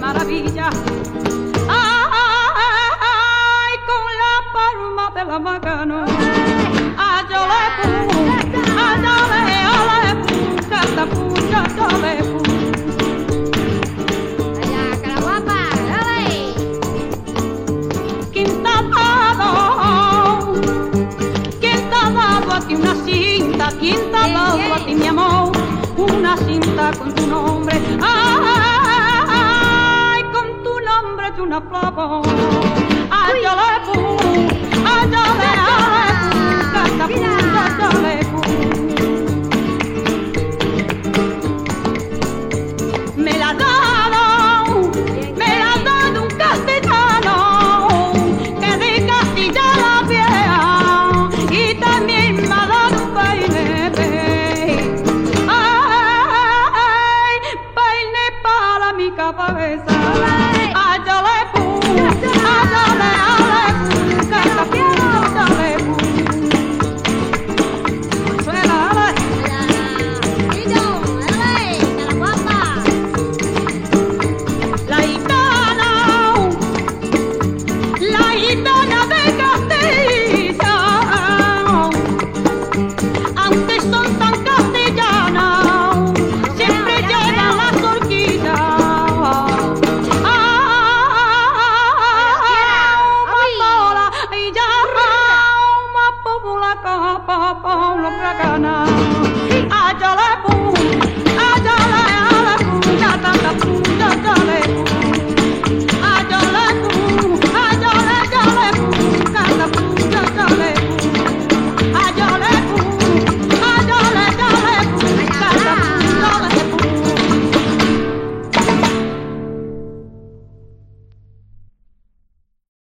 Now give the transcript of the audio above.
maravilla. Ay, con la palma de la. Ay, yo le pu, ay, yo le, yo le pu, canta pu, yo, yo le. Allá, caraguapa, dale. ¿Quién te ha dado? ¿Quién te ha dado a ti una plavo. Me la dado, me la dado un que de Castilla la y también me ha un baile, ay, baile para mi cabeza.